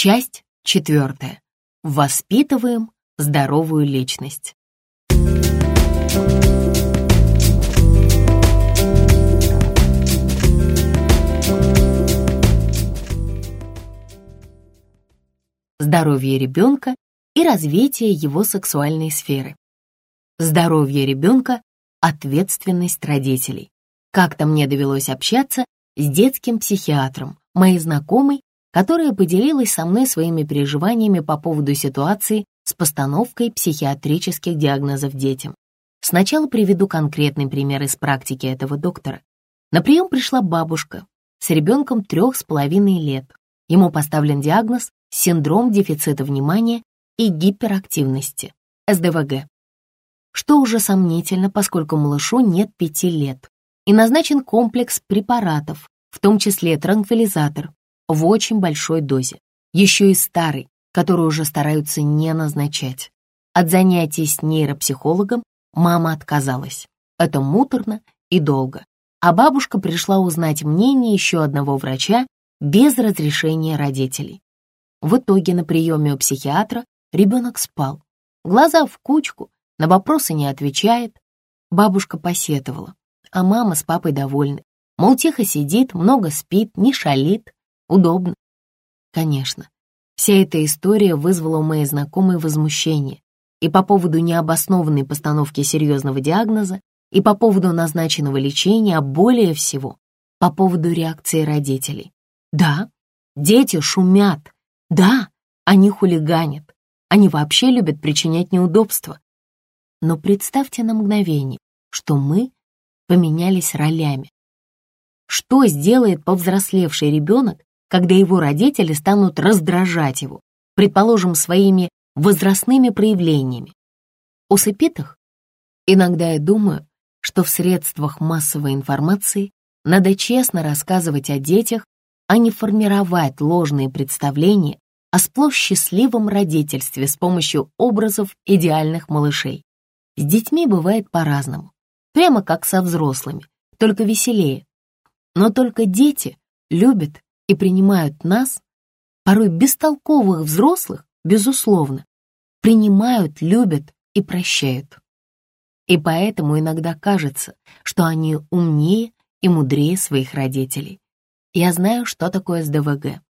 Часть четвертая. Воспитываем здоровую личность. Здоровье ребенка и развитие его сексуальной сферы. Здоровье ребенка – ответственность родителей. Как-то мне довелось общаться с детским психиатром, моей знакомой, которая поделилась со мной своими переживаниями по поводу ситуации с постановкой психиатрических диагнозов детям. Сначала приведу конкретный пример из практики этого доктора. На прием пришла бабушка с ребенком трех с половиной лет. Ему поставлен диагноз синдром дефицита внимания и гиперактивности, СДВГ, что уже сомнительно, поскольку малышу нет пяти лет, и назначен комплекс препаратов, в том числе транквилизатор, в очень большой дозе, еще и старый, который уже стараются не назначать. От занятий с нейропсихологом мама отказалась. Это муторно и долго. А бабушка пришла узнать мнение еще одного врача без разрешения родителей. В итоге на приеме у психиатра ребенок спал. Глаза в кучку, на вопросы не отвечает. Бабушка посетовала, а мама с папой довольны. Мол, тихо сидит, много спит, не шалит, удобно. Конечно, вся эта история вызвала у моей знакомой возмущение и по поводу необоснованной постановки серьезного диагноза, и по поводу назначенного лечения, а более всего по поводу реакции родителей. Да, дети шумят, да, они хулиганят, они вообще любят причинять неудобства. Но представьте на мгновение, что мы поменялись ролями. Что сделает повзрослевший ребенок, когда его родители станут раздражать его, предположим, своими возрастными проявлениями? Усыпит их? Иногда я думаю, что в средствах массовой информации надо честно рассказывать о детях, а не формировать ложные представления о сплошь счастливом родительстве с помощью образов идеальных малышей. С детьми бывает по-разному, прямо как со взрослыми, только веселее. Но только дети любят и принимают нас, порой бестолковых взрослых, безусловно, принимают, любят и прощают. И поэтому иногда кажется, что они умнее и мудрее своих родителей. Я знаю, что такое СДВГ.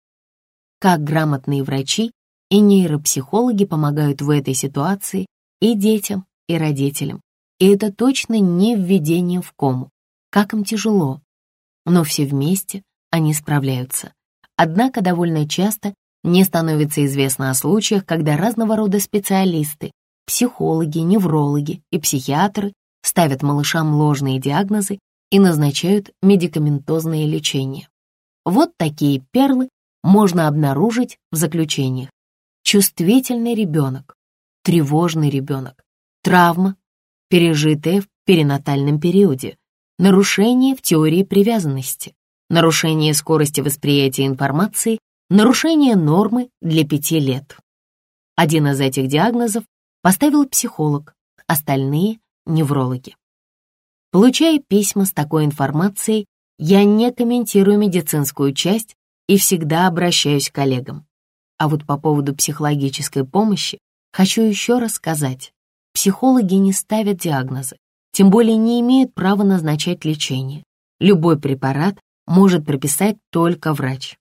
Как грамотные врачи и нейропсихологи помогают в этой ситуации и детям, и родителям. И это точно не введение в кому. Как им тяжело. Но все вместе они справляются. Однако довольно часто не становится известно о случаях, когда разного рода специалисты, психологи, неврологи и психиатры ставят малышам ложные диагнозы и назначают медикаментозное лечение. Вот такие перлы можно обнаружить в заключениях. Чувствительный ребенок, тревожный ребенок, травма, пережитая в перинатальном периоде, нарушение в теории привязанности, нарушение скорости восприятия информации, нарушение нормы для пяти лет. Один из этих диагнозов поставил психолог, остальные — неврологи. Получая письма с такой информацией, я не комментирую медицинскую часть и всегда обращаюсь к коллегам. А вот по поводу психологической помощи хочу еще раз сказать. Психологи не ставят диагнозы, тем более не имеют права назначать лечение. Любой препарат может прописать только врач.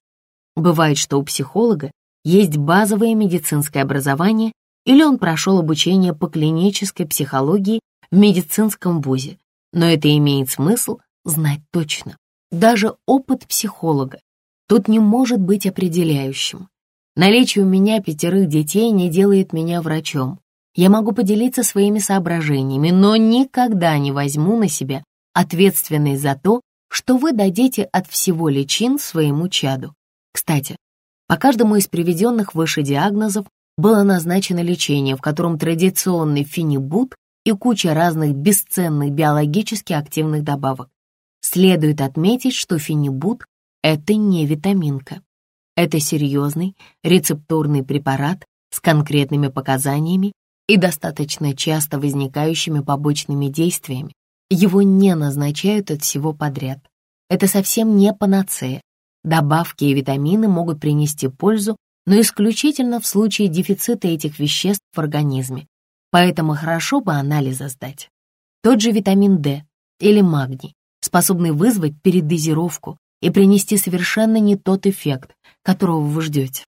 Бывает, что у психолога есть базовое медицинское образование или он прошел обучение по клинической психологии в медицинском вузе, но это имеет смысл знать точно. Даже опыт психолога тут не может быть определяющим. Наличие у меня пятерых детей не делает меня врачом. Я могу поделиться своими соображениями, но никогда не возьму на себя ответственность за то, что вы дадите от всего личин своему чаду. Кстати, по каждому из приведенных выше диагнозов было назначено лечение, в котором традиционный фенибут и куча разных бесценных биологически активных добавок. Следует отметить, что фенибут это не витаминка. Это серьезный рецептурный препарат с конкретными показаниями и достаточно часто возникающими побочными действиями. Его не назначают от всего подряд. Это совсем не панацея. Добавки и витамины могут принести пользу но исключительно в случае дефицита этих веществ в организме, поэтому хорошо бы анализы сдать. Тот же витамин D или магний способны вызвать передозировку и принести совершенно не тот эффект, которого вы ждете.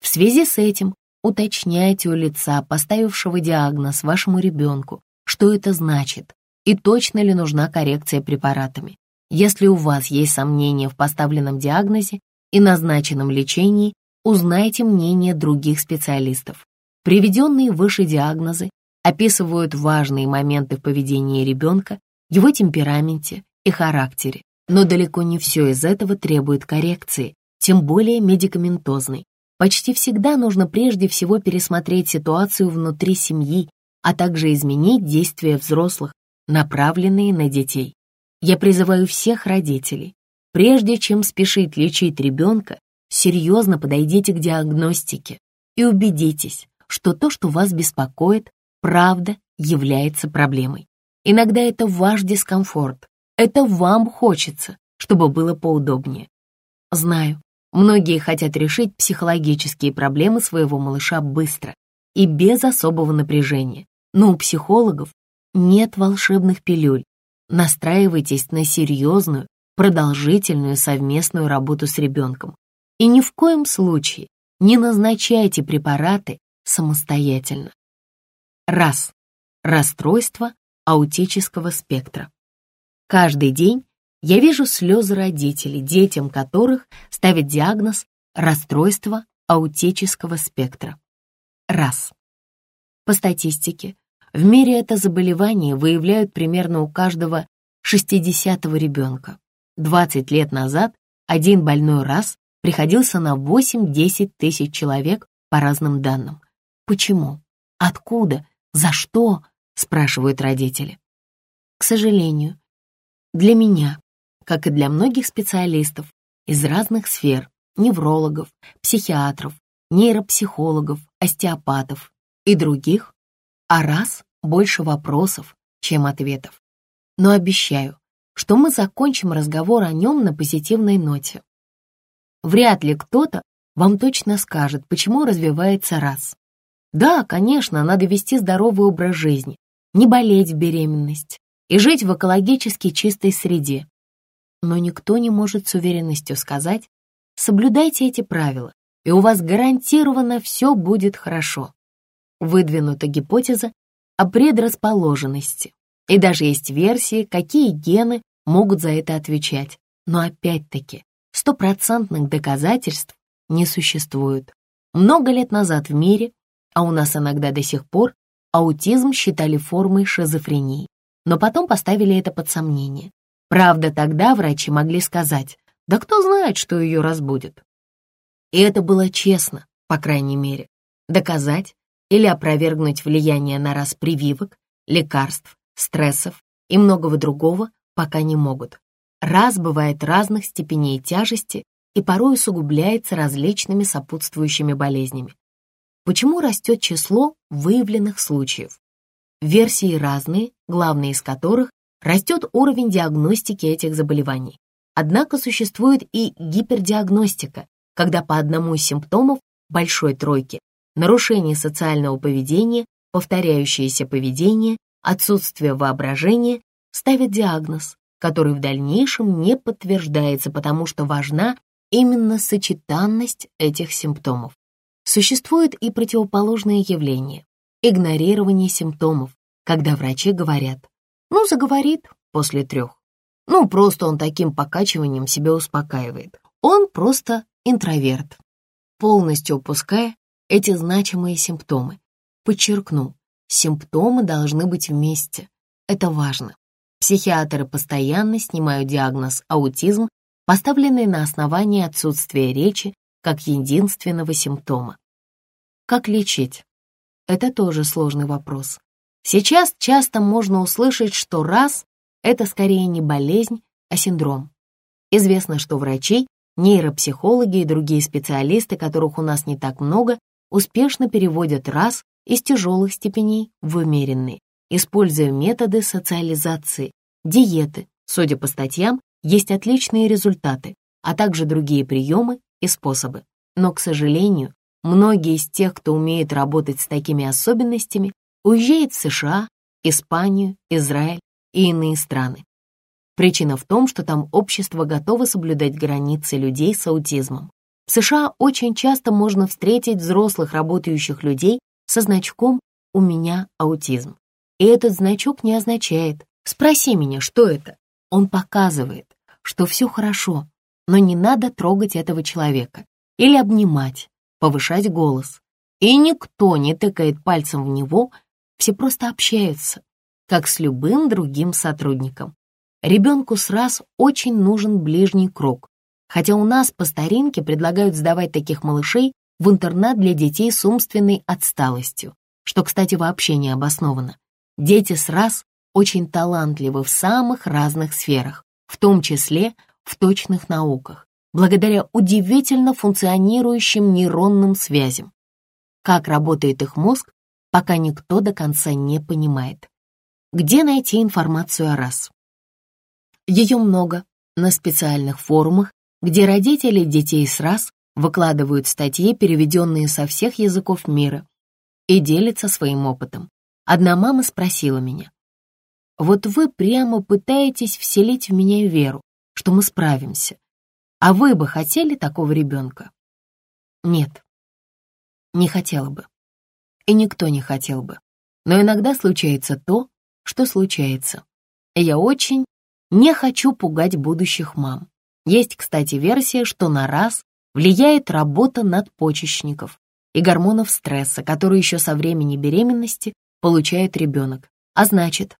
В связи с этим уточняйте у лица, поставившего диагноз вашему ребенку, что это значит и точно ли нужна коррекция препаратами. Если у вас есть сомнения в поставленном диагнозе и назначенном лечении, узнайте мнение других специалистов. Приведенные выше диагнозы описывают важные моменты в поведении ребенка, его темпераменте и характере, но далеко не все из этого требует коррекции, тем более медикаментозной. Почти всегда нужно прежде всего пересмотреть ситуацию внутри семьи, а также изменить действия взрослых, направленные на детей. Я призываю всех родителей, прежде чем спешить лечить ребенка, серьезно подойдите к диагностике и убедитесь, что то, что вас беспокоит, правда является проблемой. Иногда это ваш дискомфорт, это вам хочется, чтобы было поудобнее. Знаю, многие хотят решить психологические проблемы своего малыша быстро и без особого напряжения, но у психологов нет волшебных пилюль. Настраивайтесь на серьезную, продолжительную совместную работу с ребенком. И ни в коем случае не назначайте препараты самостоятельно. Раз. Расстройство аутического спектра. Каждый день я вижу слезы родителей, детям которых ставят диагноз расстройство аутического спектра. Раз. По статистике, в мире это заболевание выявляют примерно у каждого 60-го ребенка. 20 лет назад один больной раз приходился на 8-10 тысяч человек по разным данным. Почему? Откуда? За что? спрашивают родители. К сожалению, для меня, как и для многих специалистов из разных сфер, неврологов, психиатров, нейропсихологов, остеопатов и других, а раз больше вопросов, чем ответов. Но обещаю, что мы закончим разговор о нем на позитивной ноте. Вряд ли кто-то вам точно скажет, почему развивается раз. Да, конечно, надо вести здоровый образ жизни, не болеть в беременность, и жить в экологически чистой среде. Но никто не может с уверенностью сказать, соблюдайте эти правила, и у вас гарантированно все будет хорошо. Выдвинута гипотеза о предрасположенности. И даже есть версии, какие гены могут за это отвечать. Но опять-таки, стопроцентных доказательств не существует. Много лет назад в мире, а у нас иногда до сих пор, аутизм считали формой шизофрении но потом поставили это под сомнение. Правда, тогда врачи могли сказать, да кто знает, что ее разбудит. И это было честно, по крайней мере. Доказать или опровергнуть влияние на раз прививок, лекарств, стрессов и многого другого пока не могут. Раз бывает разных степеней тяжести и порой усугубляется различными сопутствующими болезнями. Почему растет число выявленных случаев? Версии разные, главной из которых растет уровень диагностики этих заболеваний. Однако существует и гипердиагностика, когда по одному из симптомов большой тройки нарушение социального поведения, повторяющееся поведение, отсутствие воображения ставят диагноз, который в дальнейшем не подтверждается, потому что важна именно сочетанность этих симптомов. Существует и противоположное явление игнорирование симптомов, когда врачи говорят, ну, заговорит после трех. Ну, просто он таким покачиванием себя успокаивает. Он просто интроверт, полностью упуская эти значимые симптомы. Подчеркну, симптомы должны быть вместе. Это важно. Психиатры постоянно снимают диагноз аутизм, поставленный на основании отсутствия речи как единственного симптома. Как лечить? Это тоже сложный вопрос. Сейчас часто можно услышать, что раз — это скорее не болезнь, а синдром. Известно, что врачи, нейропсихологи и другие специалисты, которых у нас не так много, успешно переводят раз из тяжелых степеней в умеренные, используя методы социализации, диеты. Судя по статьям, есть отличные результаты, а также другие приемы и способы. Но, к сожалению, многие из тех, кто умеет работать с такими особенностями, уезжают в США, Испанию, Израиль и иные страны. Причина в том, что там общество готово соблюдать границы людей с аутизмом. В США очень часто можно встретить взрослых работающих людей со значком «У меня аутизм». И этот значок не означает «Спроси меня, что это?» Он показывает, что все хорошо, но не надо трогать этого человека или обнимать, повышать голос. И никто не тыкает пальцем в него, все просто общаются, как с любым другим сотрудником. Ребенку с раз очень нужен ближний круг, хотя у нас по старинке предлагают сдавать таких малышей в интернат для детей с умственной отсталостью, что, кстати, вообще не обосновано. Дети с раз очень талантливы в самых разных сферах, в том числе в точных науках, благодаря удивительно функционирующим нейронным связям. Как работает их мозг, пока никто до конца не понимает. Где найти информацию о РАС? Ее много на специальных форумах, где родители детей с РАС выкладывают статьи, переведенные со всех языков мира, и делятся своим опытом. Одна мама спросила меня, «Вот вы прямо пытаетесь вселить в меня веру, что мы справимся. А вы бы хотели такого ребенка?» Нет, не хотела бы. И никто не хотел бы. Но иногда случается то, что случается. Я очень не хочу пугать будущих мам. Есть, кстати, версия, что на раз влияет работа надпочечников и гормонов стресса, которые еще со времени беременности получает ребенок. А значит,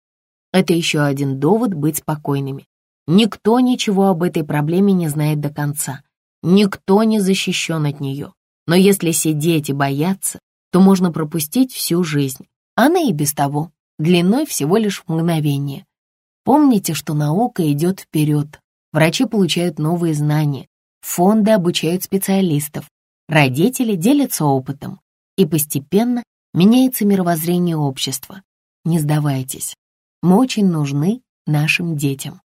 это еще один довод быть спокойными. Никто ничего об этой проблеме не знает до конца. Никто не защищен от нее. Но если сидеть и бояться, то можно пропустить всю жизнь. Она и без того, длиной всего лишь мгновение. Помните, что наука идет вперед, Врачи получают новые знания, фонды обучают специалистов, родители делятся опытом, и постепенно меняется мировоззрение общества. Не сдавайтесь, мы очень нужны нашим детям.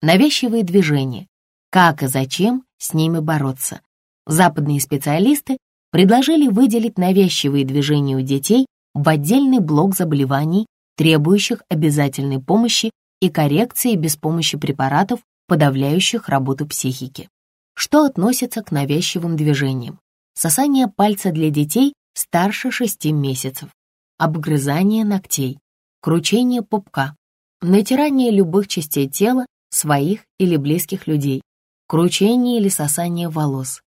Навязчивые движения. Как и зачем с ними бороться? Западные специалисты предложили выделить навязчивые движения у детей в отдельный блок заболеваний, требующих обязательной помощи и коррекции без помощи препаратов подавляющих работу психики. Что относится к навязчивым движениям? Сосание пальца для детей старше 6 месяцев, обгрызание ногтей, кручение пупка, натирание любых частей тела своих или близких людей, кручение или сосание волос,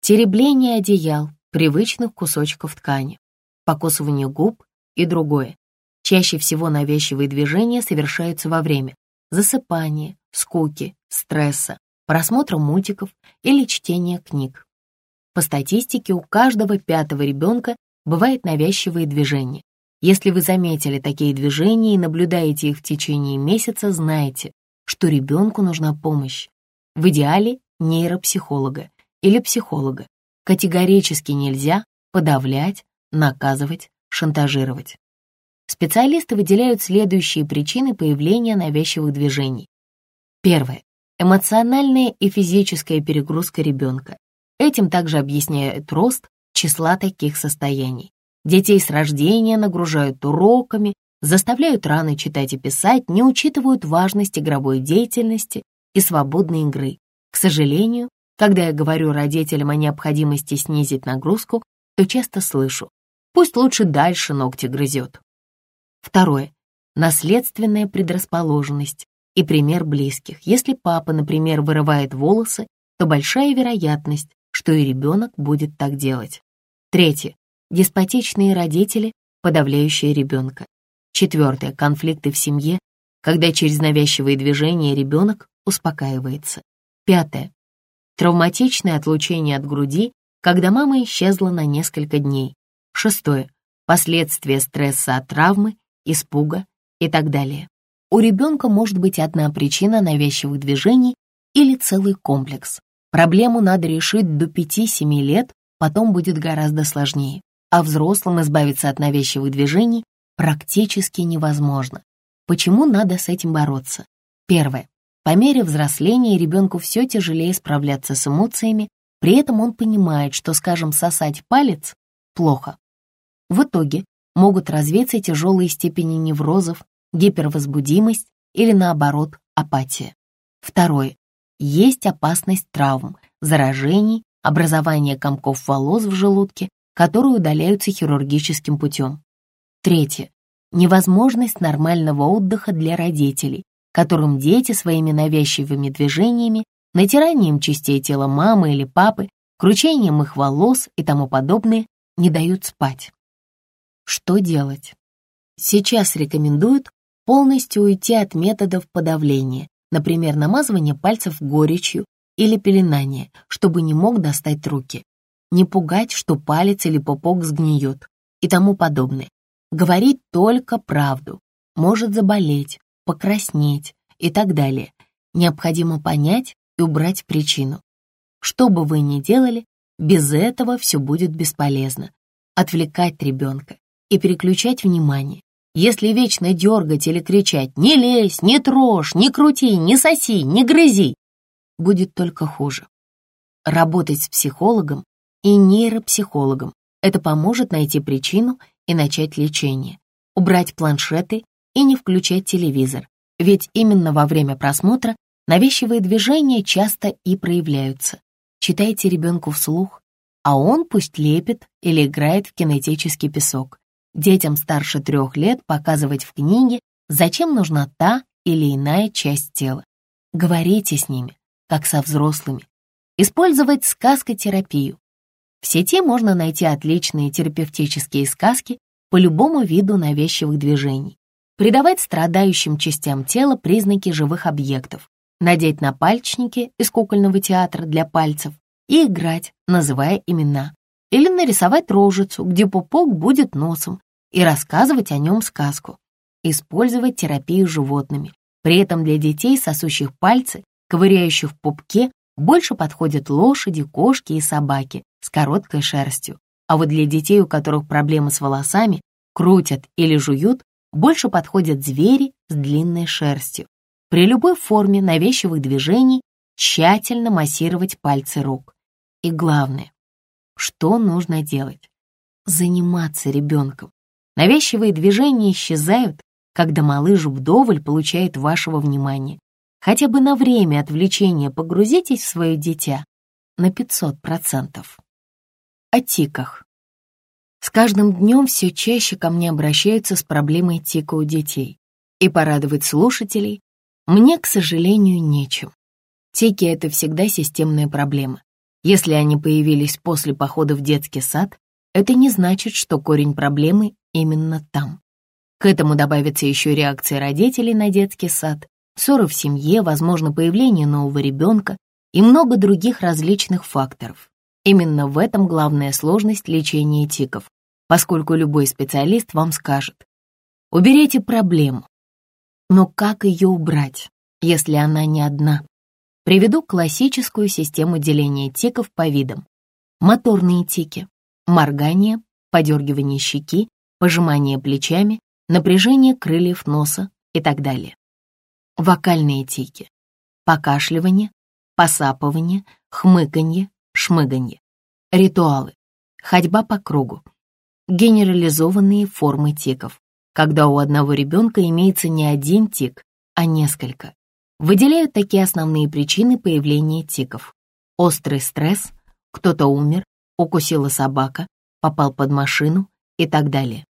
теребление одеял, привычных кусочков ткани, покусывание губ и другое. Чаще всего навязчивые движения совершаются во время засыпания, скуки, стресса, просмотра мультиков или чтения книг. По статистике, у каждого пятого ребенка бывает навязчивые движения. Если вы заметили такие движения и наблюдаете их в течение месяца, знайте, что ребенку нужна помощь. В идеале нейропсихолога или психолога. Категорически нельзя подавлять, наказывать, шантажировать. Специалисты выделяют следующие причины появления навязчивых движений. Первое. Эмоциональная и физическая перегрузка ребенка. Этим также объясняет рост числа таких состояний. Детей с рождения нагружают уроками, заставляют рано читать и писать, не учитывают важность игровой деятельности и свободной игры. К сожалению, когда я говорю родителям о необходимости снизить нагрузку, то часто слышу, пусть лучше дальше ногти грызет. Второе. Наследственная предрасположенность и пример близких. Если папа, например, вырывает волосы, то большая вероятность, что и ребенок будет так делать. Третье. Деспотичные родители, подавляющие ребенка. Четвертое. Конфликты в семье, когда через навязчивые движения ребенок успокаивается. Пятое. Травматичное отлучение от груди, когда мама исчезла на несколько дней. Шестое. Последствия стресса от травмы, испуга и так далее. У ребенка может быть одна причина навязчивых движений или целый комплекс. Проблему надо решить до 5-7 лет, потом будет гораздо сложнее. А взрослым избавиться от навязчивых движений практически невозможно. Почему надо с этим бороться? Первое. По мере взросления ребенку все тяжелее справляться с эмоциями, При этом он понимает, что, скажем, сосать палец плохо. В итоге могут развиться тяжелые степени неврозов, гипервозбудимость или, наоборот, апатия. Второе. Есть опасность травм, заражений, образования комков волос в желудке, которые удаляются хирургическим путем. Третье. Невозможность нормального отдыха для родителей, которым дети своими навязчивыми движениями, натиранием частей тела мамы или папы, кручением их волос и тому подобное не дают спать. Что делать? Сейчас рекомендуют полностью уйти от методов подавления, например, намазывания пальцев горечью или пеленания, чтобы не мог достать руки. Не пугать, что палец или пупок сгниет и тому подобное. Говорить только правду. Может заболеть, покраснеть и так далее. Необходимо понять и убрать причину. Что бы вы ни делали, без этого все будет бесполезно. Отвлекать ребенка и переключать внимание. Если вечно дергать или кричать «не лезь, не трожь, не крути, не соси, не грызи», будет только хуже. Работать с психологом и нейропсихологом. Это поможет найти причину и начать лечение. Убрать планшеты и не включать телевизор, ведь именно во время просмотра навязчивые движения часто и проявляются. Читайте ребенку вслух, а он пусть лепит или играет в кинетический песок. Детям старше трех лет показывать в книге, зачем нужна та или иная часть тела. Говорите с ними, как со взрослыми. Использовать сказкотерапию. В сети можно найти отличные терапевтические сказки по любому виду навязчивых движений. Придавать страдающим частям тела признаки живых объектов, надеть на пальчники из кукольного театра для пальцев и играть, называя имена. Или нарисовать рожицу, где пупок будет носом, и рассказывать о нем сказку. Использовать терапию животными. При этом для детей, сосущих пальцы, ковыряющих в пупке, больше подходят лошади, кошки и собаки с короткой шерстью. А вот для детей, у которых проблемы с волосами, крутят или жуют, больше подходят звери с длинной шерстью. При любой форме навязчивых движений тщательно массировать пальцы рук. И главное, что нужно делать? Заниматься ребенком. Навязчивые движения исчезают, когда малыш вдоволь получает вашего внимания. Хотя бы на время отвлечения погрузитесь в свое дитя на 500%. О тиках. С каждым днем все чаще ко мне обращаются с проблемой тика у детей. И порадовать слушателей мне, к сожалению, нечем. Тики — это всегда системная проблема. Если они появились после похода в детский сад, это не значит, что корень проблемы именно там. К этому добавится еще реакция родителей на детский сад, ссоры в семье, возможно, появление нового ребенка и много других различных факторов. Именно в этом главная сложность лечения тиков, поскольку любой специалист вам скажет, уберите проблему. Но как ее убрать, если она не одна? Приведу классическую систему деления тиков по видам. Моторные тики, моргание, подергивание щеки, пожимание плечами, напряжение крыльев носа и так далее. Вокальные тики. Покашливание, посапывание, хмыканье, шмыганье. Ритуалы. Ходьба по кругу. Генерализованные формы тиков, когда у одного ребенка имеется не один тик, а несколько. Выделяют такие основные причины появления тиков. Острый стресс, кто-то умер, укусила собака, попал под машину и так далее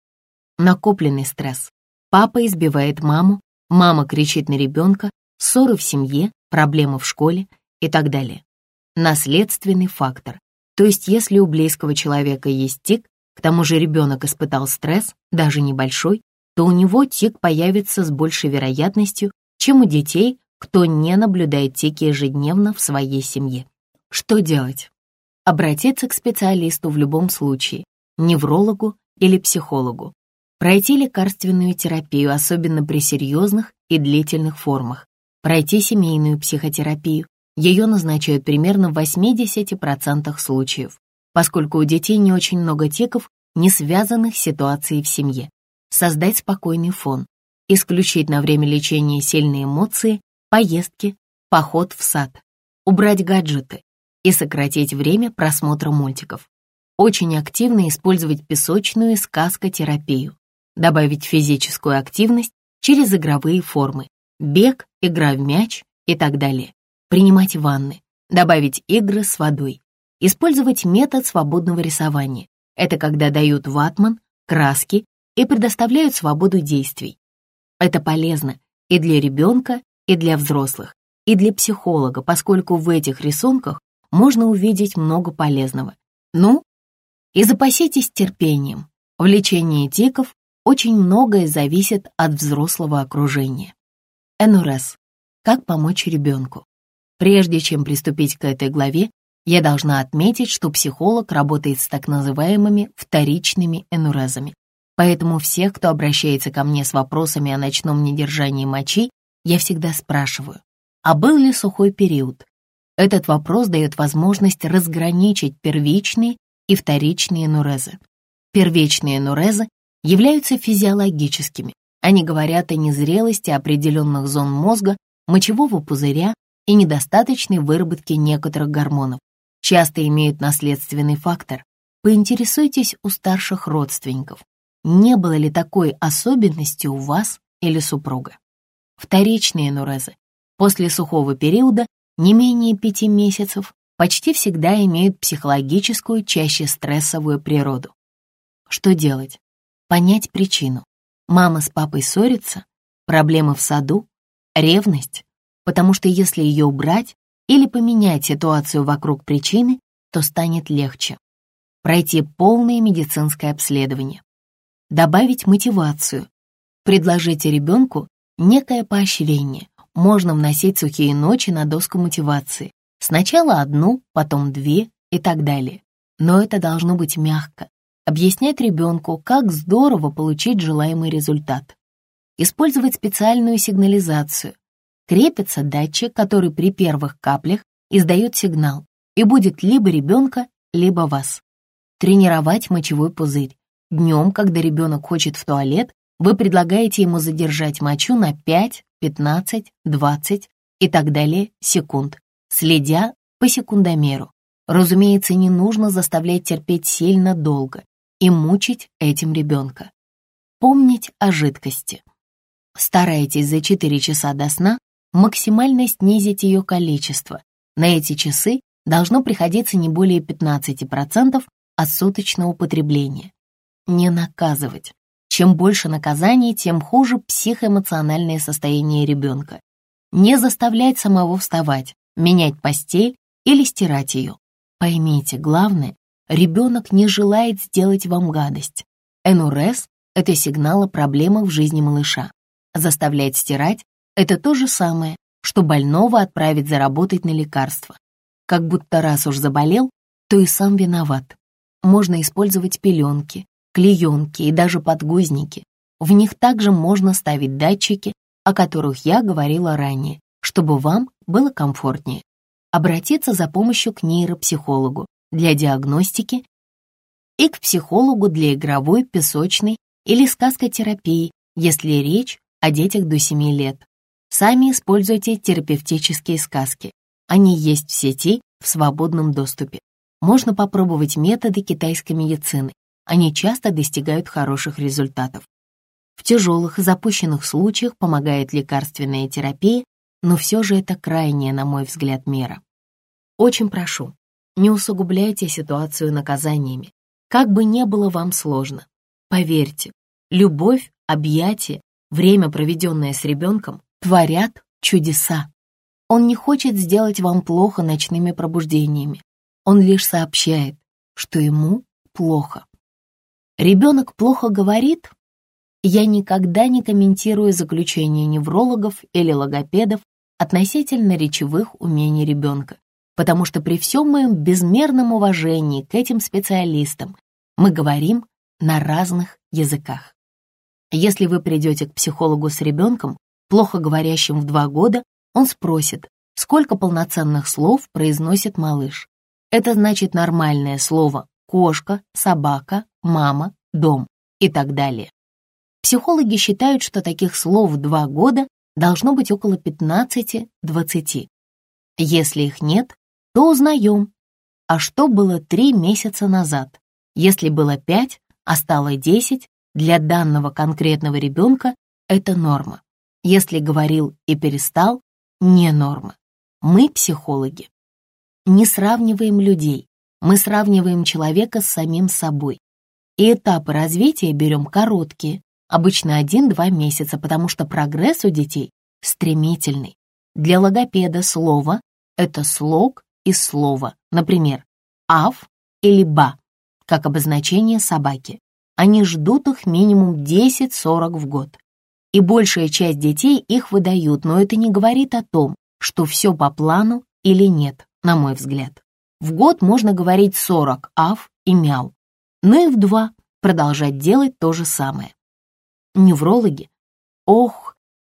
накопленный стресс. Папа избивает маму, мама кричит на ребенка, ссоры в семье, проблемы в школе и так далее. Наследственный фактор. То есть если у близкого человека есть тик, к тому же ребенок испытал стресс, даже небольшой, то у него тик появится с большей вероятностью, чем у детей, кто не наблюдает тики ежедневно в своей семье. Что делать? Обратиться к специалисту в любом случае, неврологу или психологу пройти лекарственную терапию, особенно при серьезных и длительных формах, пройти семейную психотерапию. Ее назначают примерно в 80% случаев, поскольку у детей не очень много теков, не связанных с ситуацией в семье. Создать спокойный фон, исключить на время лечения сильные эмоции, поездки, поход в сад, убрать гаджеты, и сократить время просмотра мультиков. Очень активно использовать песочную и сказкотерапию. Добавить физическую активность через игровые формы. Бег, игра в мяч и так далее. Принимать ванны. Добавить игры с водой. Использовать метод свободного рисования. Это когда дают ватман, краски и предоставляют свободу действий. Это полезно и для ребенка, и для взрослых, и для психолога, поскольку в этих рисунках можно увидеть много полезного. Ну, и запаситесь терпением. В лечении тиков очень многое зависит от взрослого окружения. НРС. Как помочь ребенку? Прежде чем приступить к этой главе, я должна отметить, что психолог работает с так называемыми вторичными энурезами. Поэтому всех, кто обращается ко мне с вопросами о ночном недержании мочи, я всегда спрашиваю, а был ли сухой период? Этот вопрос дает возможность разграничить первичные и вторичные энурезы. Первичные энурезы являются физиологическими. Они говорят о незрелости определенных зон мозга, мочевого пузыря и недостаточной выработке некоторых гормонов. Часто имеют наследственный фактор. Поинтересуйтесь у старших родственников, не было ли такой особенности у вас или супруга. Вторичные нурезы после сухого периода не менее пяти месяцев почти всегда имеют психологическую, чаще стрессовую природу. Что делать? Понять причину. Мама с папой ссорятся, проблемы в саду, ревность, потому что если ее убрать или поменять ситуацию вокруг причины, то станет легче. Пройти полное медицинское обследование. Добавить мотивацию. Предложите ребенку некое поощрение. Можно вносить сухие ночи на доску мотивации. Сначала одну, потом две и так далее. Но это должно быть мягко. Объяснять ребенку, как здорово получить желаемый результат. Использовать специальную сигнализацию, крепится датчик, который при первых каплях издает сигнал и будет либо ребенка, либо вас. Тренировать мочевой пузырь. Днем, когда ребенок хочет в туалет, вы предлагаете ему задержать мочу на 5, 15, 20 и так далее секунд, следя по секундомеру. Разумеется, не нужно заставлять терпеть сильно долго и мучить этим ребенка. Помнить о жидкости. Старайтесь за 4 часа до сна максимально снизить ее количество. На эти часы должно приходиться не более 15% от суточного потребления. Не наказывать. Чем больше наказаний, тем хуже психоэмоциональное состояние ребенка. Не заставлять самого вставать, менять постель или стирать ее. Поймите, главное, ребенок не желает сделать вам гадость. НРС — это сигнал о проблемах в жизни малыша. Заставлять стирать это то же самое, что больного отправить заработать на лекарства. Как будто раз уж заболел, то и сам виноват. Можно использовать пеленки, клеенки и даже подгузники. В них также можно ставить датчики, о которых я говорила ранее, чтобы вам было комфортнее. Обратиться за помощью к нейропсихологу для диагностики и к психологу для игровой, песочной или сказкотерапии, если речь о детях до 7 лет. Сами используйте терапевтические сказки. Они есть в сети в свободном доступе. Можно попробовать методы китайской медицины. Они часто достигают хороших результатов. В тяжелых запущенных случаях помогает лекарственная терапия, но все же это крайняя, на мой взгляд, мера. Очень прошу, не усугубляйте ситуацию наказаниями, как бы не было вам сложно. Поверьте, любовь, объятия, время, проведенное с ребенком, творят чудеса. Он не хочет сделать вам плохо ночными пробуждениями. Он лишь сообщает, что ему плохо. Ребенок плохо говорит? Я никогда не комментирую заключения неврологов или логопедов относительно речевых умений ребенка, потому что при всем моем безмерном уважении к этим специалистам мы говорим на разных языках. Если вы придете к психологу с ребенком, плохо говорящим в два года, он спросит, сколько полноценных слов произносит малыш. Это значит нормальное слово «кошка», «собака», «мама», «дом» и так далее. Психологи считают, что таких слов в два года должно быть около 15-20. Если их нет, то узнаем, а что было три месяца назад? Если было пять, а стало десять, для данного конкретного ребенка это норма. Если говорил и перестал, не норма. Мы, психологи, не сравниваем людей, мы сравниваем человека с самим собой. И этапы развития берем короткие, обычно 1-2 месяца, потому что прогресс у детей стремительный. Для логопеда слово — это слог из слова, например, «ав» или «ба», как обозначение собаки. Они ждут их минимум 10-40 в год. И большая часть детей их выдают, но это не говорит о том, что все по плану или нет, на мой взгляд. В год можно говорить 40 «ав» и «мяу», но и в два продолжать делать то же самое. Неврологи, ох,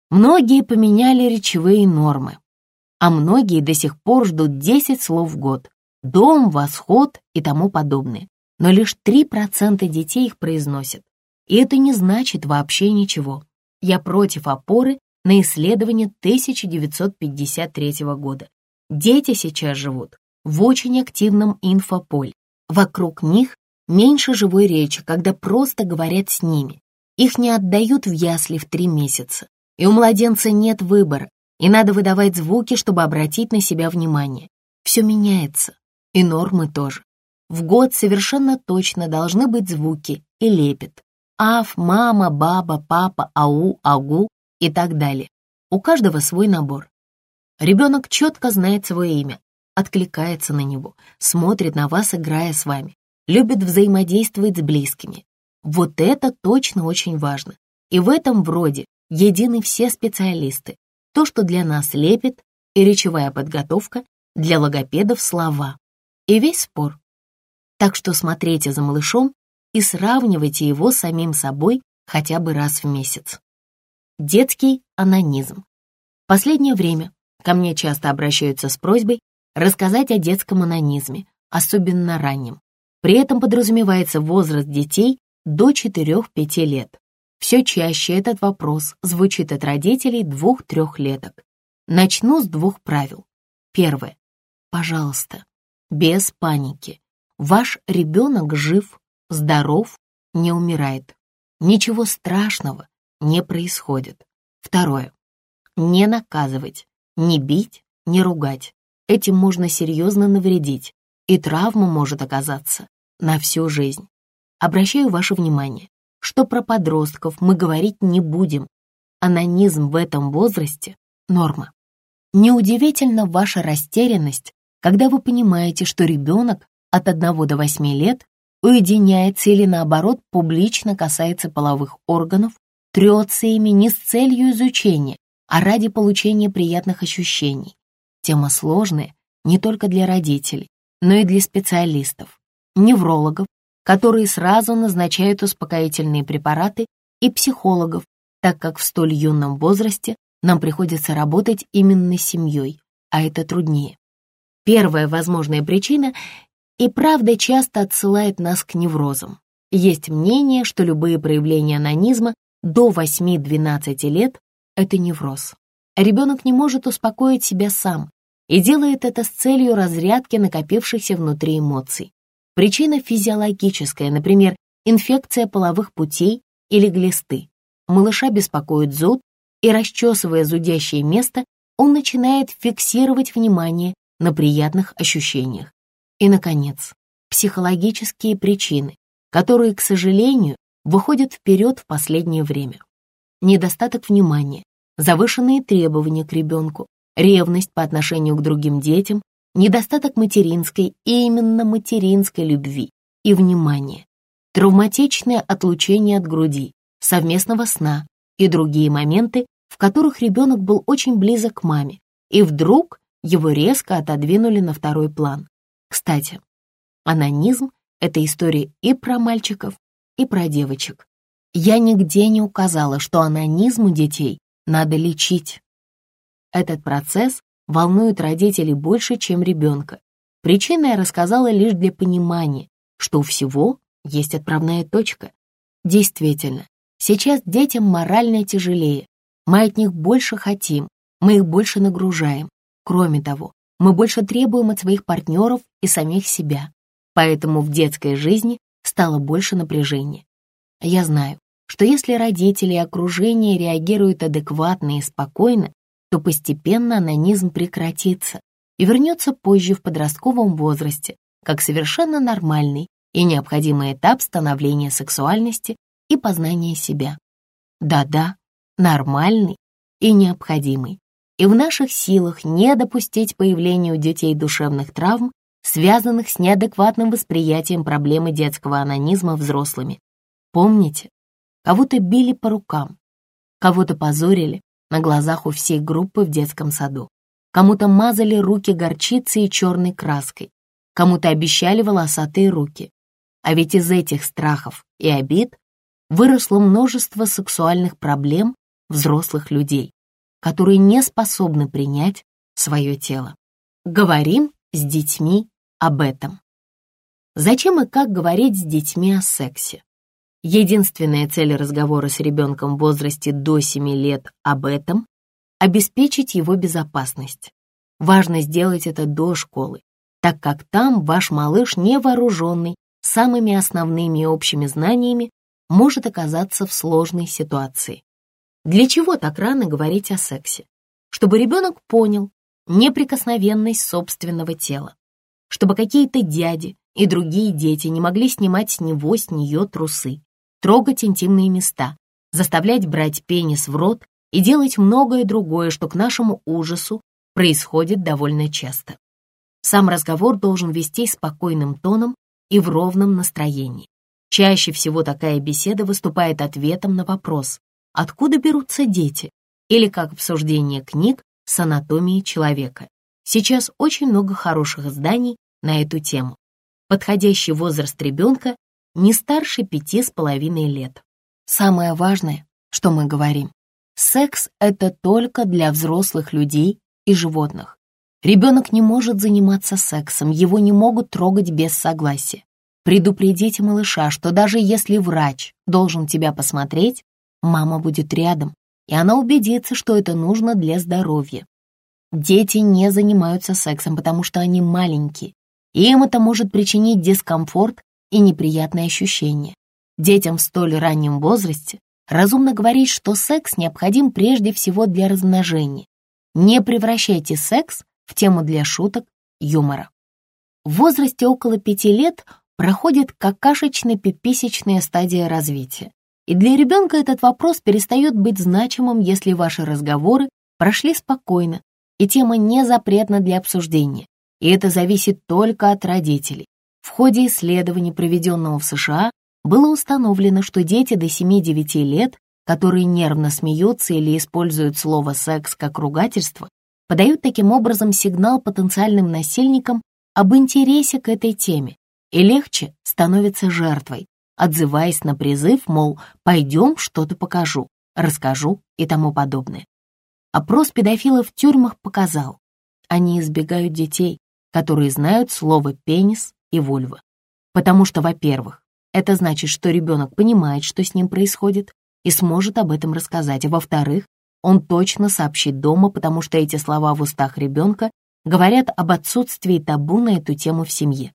многие поменяли речевые нормы, а многие до сих пор ждут 10 слов в год, дом, восход и тому подобное. Но лишь 3% детей их произносят. И это не значит вообще ничего. Я против опоры на исследование 1953 года. Дети сейчас живут в очень активном инфополе. Вокруг них меньше живой речи, когда просто говорят с ними. Их не отдают в ясли в три месяца. И у младенца нет выбора, и надо выдавать звуки, чтобы обратить на себя внимание. Все меняется, и нормы тоже. В год совершенно точно должны быть звуки и лепет. Аф, мама, баба, папа, ау, агу и так далее. У каждого свой набор. Ребенок четко знает свое имя, откликается на него, смотрит на вас, играя с вами, любит взаимодействовать с близкими. Вот это точно очень важно. И в этом вроде едины все специалисты. То, что для нас лепит, и речевая подготовка, для логопедов слова. И весь спор. Так что смотрите за малышом и сравнивайте его с самим собой хотя бы раз в месяц. Детский анонизм. Последнее время ко мне часто обращаются с просьбой рассказать о детском анонизме, особенно раннем. При этом подразумевается возраст детей до 4-5 лет. Все чаще этот вопрос звучит от родителей двух-трехлеток. Начну с двух правил. Первое. Пожалуйста, без паники. Ваш ребенок жив, здоров, не умирает. Ничего страшного не происходит. Второе. Не наказывать, не бить, не ругать. Этим можно серьезно навредить, и травма может оказаться на всю жизнь. Обращаю ваше внимание, что про подростков мы говорить не будем. Анонизм в этом возрасте — норма. Неудивительно ваша растерянность, когда вы понимаете, что ребенок от 1 до 8 лет уединяется или, наоборот, публично касается половых органов, трется ими не с целью изучения, а ради получения приятных ощущений, Тема сложная не только для родителей, но и для специалистов, неврологов, которые сразу назначают успокоительные препараты, и психологов, так как в столь юном возрасте нам приходится работать именно с семьей, а это труднее. Первая возможная причина и правда часто отсылает нас к неврозам. Есть мнение, что любые проявления анонизма до 8-12 лет — это невроз. Ребенок не может успокоить себя сам и делает это с целью разрядки накопившихся внутри эмоций. Причина физиологическая, например, инфекция половых путей или глисты. Малыша беспокоит зуд, и, расчесывая зудящее место, он начинает фиксировать внимание на приятных ощущениях. И, наконец, психологические причины, которые, к сожалению, выходят вперед в последнее время. Недостаток внимания, завышенные требования к ребенку, ревность по отношению к другим детям, недостаток материнской и именно материнской любви и внимания, травматичное отлучение от груди, совместного сна и другие моменты, в которых ребенок был очень близок к маме, и вдруг его резко отодвинули на второй план. Кстати, анонизм — это история и про мальчиков, и про девочек. Я нигде не указала, что анонизм у детей надо лечить. Этот процесс волнует родителей больше, чем ребенка. Причины я рассказала лишь для понимания, что у всего есть отправная точка. Действительно, сейчас детям морально тяжелее. Мы от них больше хотим, мы их больше нагружаем. Кроме того, Мы больше требуем от своих партнеров и самих себя. Поэтому в детской жизни стало больше напряжения. Я знаю, что если родители и окружение реагируют адекватно и спокойно, то постепенно анонизм прекратится и вернется позже в подростковом возрасте, как совершенно нормальный и необходимый этап становления сексуальности и познания себя. Да-да, нормальный и необходимый. И в наших силах не допустить появлению детей душевных травм, связанных с неадекватным восприятием проблемы детского анонизма взрослыми. Помните, кого-то били по рукам, кого-то позорили на глазах у всей группы в детском саду, кому-то мазали руки горчицей и черной краской, кому-то обещали волосатые руки. А ведь из этих страхов и обид выросло множество сексуальных проблем взрослых людей, которые не способны принять свое тело. Говорим с детьми об этом. Зачем и как говорить с детьми о сексе? Единственная цель разговора с ребенком в возрасте до 7 лет об этом — обеспечить его безопасность. Важно сделать это до школы, так как там ваш малыш невооруженный самыми основными и общими знаниями может оказаться в сложной ситуации. Для чего так рано говорить о сексе? Чтобы ребенок понял неприкосновенность собственного тела, чтобы какие-то дяди и другие дети не могли снимать с него, с нее трусы, трогать интимные места, заставлять брать пенис в рот и делать многое другое, что к нашему ужасу происходит довольно часто. Сам разговор должен вести спокойным тоном и в ровном настроении. Чаще всего такая беседа выступает ответом на вопрос, откуда берутся дети, или как обсуждение книг с анатомией человека. Сейчас очень много хороших изданий на эту тему. Подходящий возраст ребенка не старше пяти с половиной лет. Самое важное, что мы говорим, секс — это только для взрослых людей и животных. Ребенок не может заниматься сексом, его не могут трогать без согласия. Предупредите малыша, что даже если врач должен тебя посмотреть, мама будет рядом, и она убедится, что это нужно для здоровья. Дети не занимаются сексом, потому что они маленькие, и им это может причинить дискомфорт и неприятные ощущения. Детям в столь раннем возрасте разумно говорить, что секс необходим прежде всего для размножения. Не превращайте секс в тему для шуток, юмора. В возрасте около пяти лет проходит какашечно-пиписечная стадия развития. И для ребенка этот вопрос перестает быть значимым, если ваши разговоры прошли спокойно, и тема не запретна для обсуждения. И это зависит только от родителей. В ходе исследования, проведенного в США, было установлено, что дети до 7-9 лет, которые нервно смеются или используют слово «секс» как ругательство, подают таким образом сигнал потенциальным насильникам об интересе к этой теме и легче становятся жертвой, отзываясь на призыв, мол, «пойдем, что-то покажу, расскажу» и тому подобное. Опрос педофилов в тюрьмах показал, они избегают детей, которые знают слово «пенис» и вульва. Потому что, во-первых, это значит, что ребенок понимает, что с ним происходит, и сможет об этом рассказать, а во-вторых, он точно сообщит дома, потому что эти слова в устах ребенка говорят об отсутствии табу на эту тему в семье.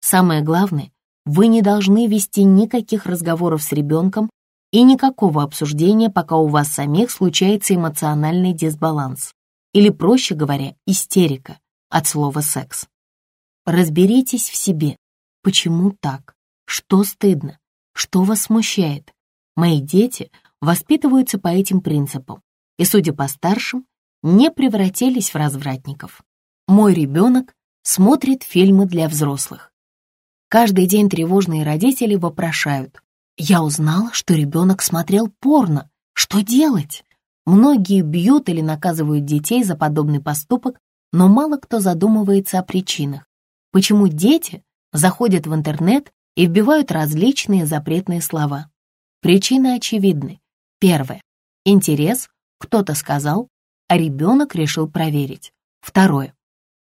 Самое главное, вы не должны вести никаких разговоров с ребенком и никакого обсуждения, пока у вас самих случается эмоциональный дисбаланс, или, проще говоря, истерика от слова «секс». Разберитесь в себе. Почему так? Что стыдно? Что вас смущает? Мои дети воспитываются по этим принципам и, судя по старшим, не превратились в развратников. Мой ребенок смотрит фильмы для взрослых. Каждый день тревожные родители вопрошают. Я узнала, что ребенок смотрел порно. Что делать? Многие бьют или наказывают детей за подобный поступок, но мало кто задумывается о причинах почему дети заходят в интернет и вбивают различные запретные слова. Причины очевидны. Первое. Интерес, кто-то сказал, а ребенок решил проверить. Второе.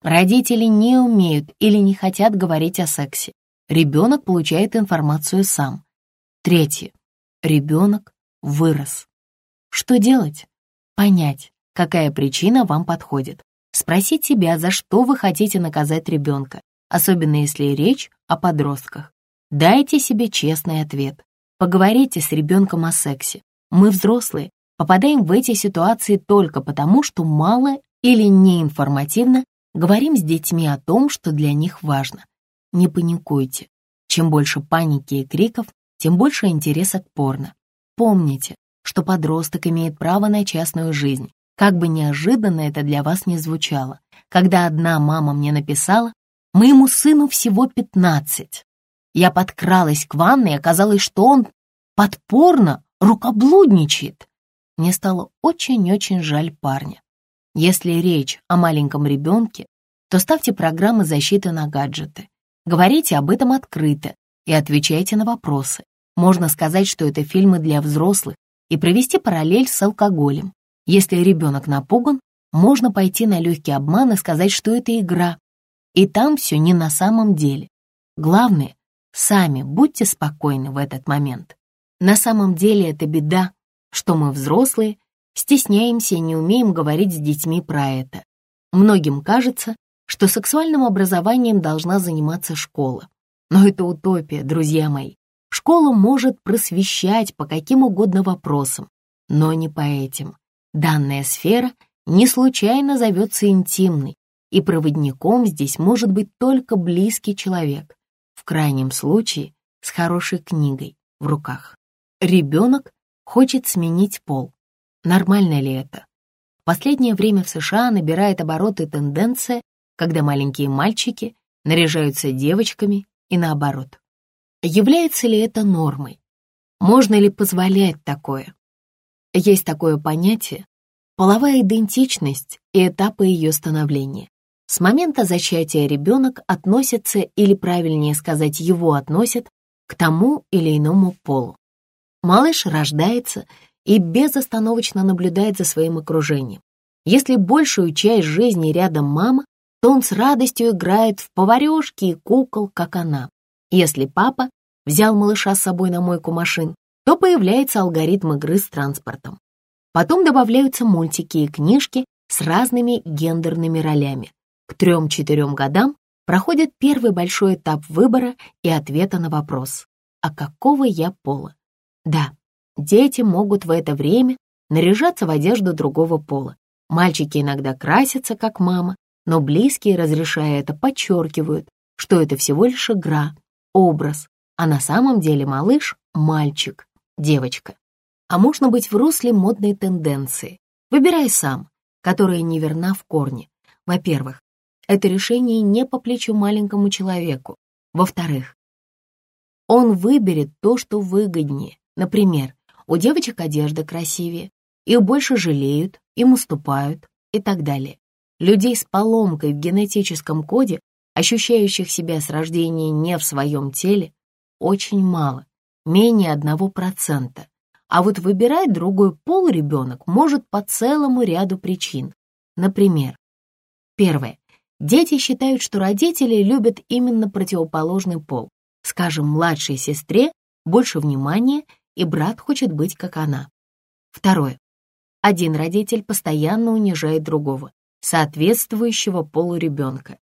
Родители не умеют или не хотят говорить о сексе. Ребенок получает информацию сам. Третье. Ребенок вырос. Что делать? Понять, какая причина вам подходит. спросить себя, за что вы хотите наказать ребенка, особенно если речь о подростках. Дайте себе честный ответ. Поговорите с ребенком о сексе. Мы, взрослые, попадаем в эти ситуации только потому, что мало или неинформативно говорим с детьми о том, что для них важно. Не паникуйте. Чем больше паники и криков, тем больше интереса к порно. Помните, что подросток имеет право на частную жизнь, как бы неожиданно это для вас не звучало. Когда одна мама мне написала, моему сыну всего 15. Я подкралась к ванной, и оказалось, что он подпорно рукоблудничает. Мне стало очень-очень жаль парня. Если речь о маленьком ребенке, то ставьте программы защиты на гаджеты. Говорите об этом открыто и отвечайте на вопросы. Можно сказать, что это фильмы для взрослых и провести параллель с алкоголем. Если ребенок напуган, можно пойти на легкий обман и сказать, что это игра. И там все не на самом деле. Главное, сами будьте спокойны в этот момент. На самом деле это беда, что мы взрослые стесняемся и не умеем говорить с детьми про это. Многим кажется, что сексуальным образованием должна заниматься школа. Но это утопия, друзья мои. Школа может просвещать по каким угодно вопросам, но не по этим. Данная сфера не случайно зовется интимной, и проводником здесь может быть только близкий человек, в крайнем случае с хорошей книгой в руках. Ребенок хочет сменить пол. Нормально ли это? В последнее время в США набирает обороты тенденция, когда маленькие мальчики наряжаются девочками и наоборот. Является ли это нормой? Можно ли позволять такое? Есть такое понятие половая идентичность и этапы ее становления. С момента зачатия ребенок относится, или правильнее сказать, его относят к тому или иному полу. Малыш рождается и безостановочно наблюдает за своим окружением. Если большую часть жизни рядом мама, то он с радостью играет в поварешки и кукол, как она. Если папа взял малыша с собой на мойку машин, то появляется алгоритм игры с транспортом. Потом добавляются мультики и книжки с разными гендерными ролями. К трем-четырем годам проходит первый большой этап выбора и ответа на вопрос «А какого я пола?». Да, Дети могут в это время наряжаться в одежду другого пола. Мальчики иногда красятся, как мама, но близкие, разрешая это, подчеркивают, что это всего лишь игра, образ, а на самом деле малыш — мальчик, девочка. А можно быть в русле модной тенденции. Выбирай сам, которая неверна в корне. Во-первых, это решение не по плечу маленькому человеку. Во-вторых, он выберет то, что выгоднее. Например, у девочек одежда красивее, их больше жалеют, им уступают и так далее. Людей с поломкой в генетическом коде, ощущающих себя с рождения не в своем теле, очень мало, менее одного процента. А вот выбирать другой пол ребенок может по целому ряду причин. Например, первое. Дети считают, что родители любят именно противоположный пол. Скажем, младшей сестре больше внимания и брат хочет быть как она. Второе. Один родитель постоянно унижает другого, соответствующего полу ребенка.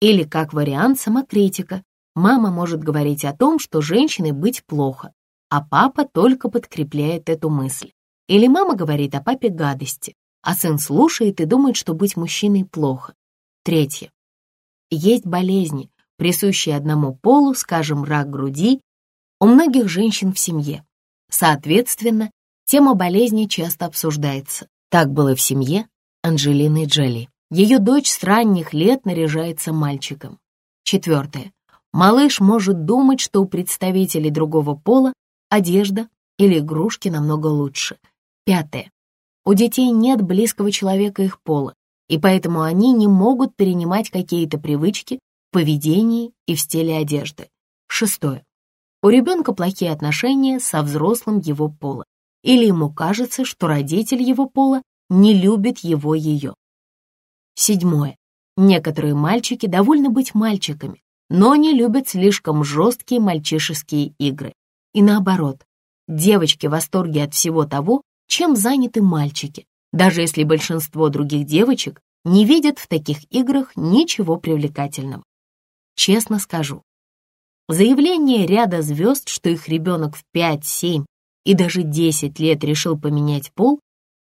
Или, как вариант, самокритика. Мама может говорить о том, что женщине быть плохо, а папа только подкрепляет эту мысль. Или мама говорит о папе гадости, а сын слушает и думает, что быть мужчиной плохо. Третье. Есть болезни, присущие одному полу, скажем, рак груди, у многих женщин в семье. Соответственно, тема болезни часто обсуждается. Так было в семье Анджелины Джоли. Ее дочь с ранних лет наряжается мальчиком. Четвертое. Малыш может думать, что у представителей другого пола одежда или игрушки намного лучше. Пятое. У детей нет близкого человека их пола, и поэтому они не могут перенимать какие-то привычки в поведении и в стиле одежды. Шестое. У ребенка плохие отношения со взрослым его пола, или ему кажется, что родитель его пола не любит его ее. Седьмое. Некоторые мальчики довольны быть мальчиками, но не любят слишком жесткие мальчишеские игры. И наоборот, девочки в восторге от всего того, чем заняты мальчики, даже если большинство других девочек не видят в таких играх ничего привлекательного. Честно скажу, заявление ряда звезд, что их ребенок в 5, 7 и даже 10 лет решил поменять пол,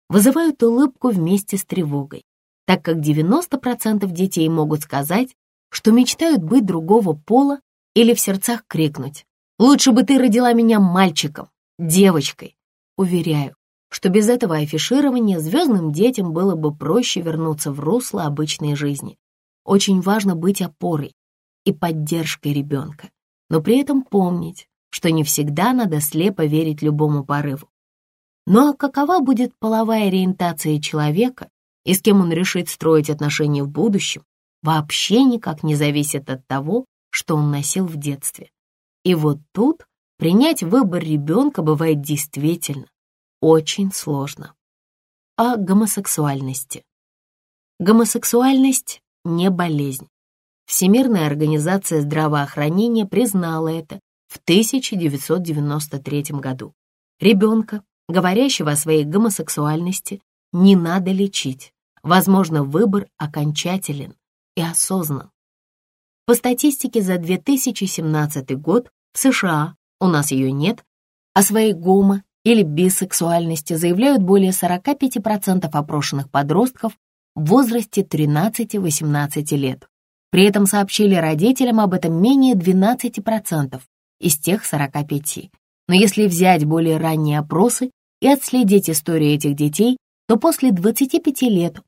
вызывают улыбку вместе с тревогой, так как 90% детей могут сказать, что мечтают быть другого пола или в сердцах крикнуть «Лучше бы ты родила меня мальчиком, девочкой». Уверяю, что без этого афиширования звездным детям было бы проще вернуться в русло обычной жизни. Очень важно быть опорой и поддержкой ребенка, но при этом помнить, что не всегда надо слепо верить любому порыву. Но какова будет половая ориентация человека и с кем он решит строить отношения в будущем, вообще никак не зависит от того, что он носил в детстве. И вот тут принять выбор ребенка бывает действительно очень сложно. О гомосексуальности. Гомосексуальность не болезнь. Всемирная организация здравоохранения признала это в 1993 году. Ребенка, говорящего о своей гомосексуальности, не надо лечить. Возможно, выбор окончателен и осознан. По статистике за 2017 год в США, у нас ее нет, о своей гомо- или бисексуальности заявляют более 45% опрошенных подростков в возрасте 13-18 лет. При этом сообщили родителям об этом менее 12% из тех 45. Но если взять более ранние опросы и отследить историю этих детей, то после 25 лет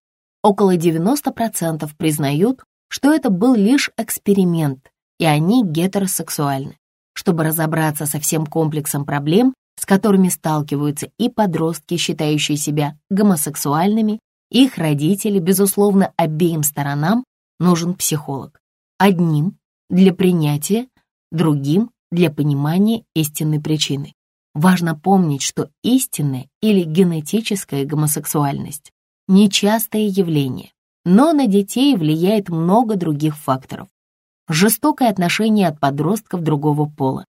около 90% признают, что это был лишь эксперимент, и они гетеросексуальны. Чтобы разобраться со всем комплексом проблем, с которыми сталкиваются и подростки, считающие себя гомосексуальными, их родители, безусловно, обеим сторонам нужен психолог. Одним для принятия, другим для понимания истинной причины. Важно помнить, что истинная или генетическая гомосексуальность – нечастое явление, но на детей влияет много других факторов. Жестокое отношение от подростков другого пола,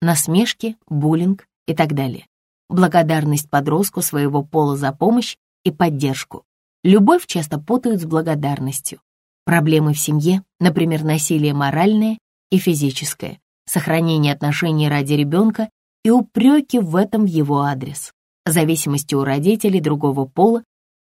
насмешки, буллинг, и так далее. Благодарность подростку своего пола за помощь и поддержку. Любовь часто путают с благодарностью. Проблемы в семье, например, насилие моральное и физическое, сохранение отношений ради ребенка и упреки в этом в его адрес, зависимости у родителей другого пола,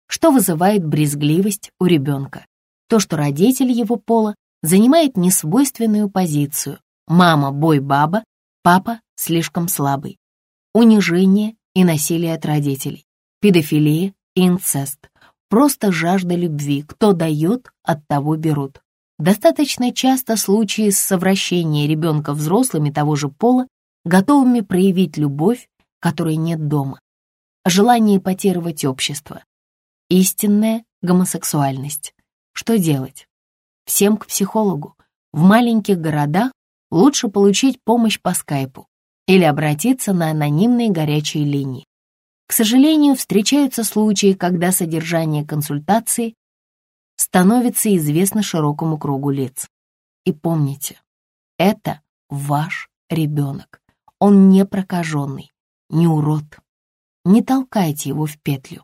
что вызывает брезгливость у ребенка. То, что родитель его пола занимает несвойственную позицию. Мама – бой-баба, папа – слишком слабый унижение и насилие от родителей, педофилия и инцест, просто жажда любви, кто дает, от того берут. Достаточно часто случаи совращения ребенка взрослыми того же пола, готовыми проявить любовь, которой нет дома. Желание ипотировать общество. Истинная гомосексуальность. Что делать? Всем к психологу. В маленьких городах лучше получить помощь по скайпу или обратиться на анонимные горячие линии. К сожалению, встречаются случаи, когда содержание консультации становится известно широкому кругу лиц. И помните, это ваш ребенок. Он не прокаженный, не урод. Не толкайте его в петлю.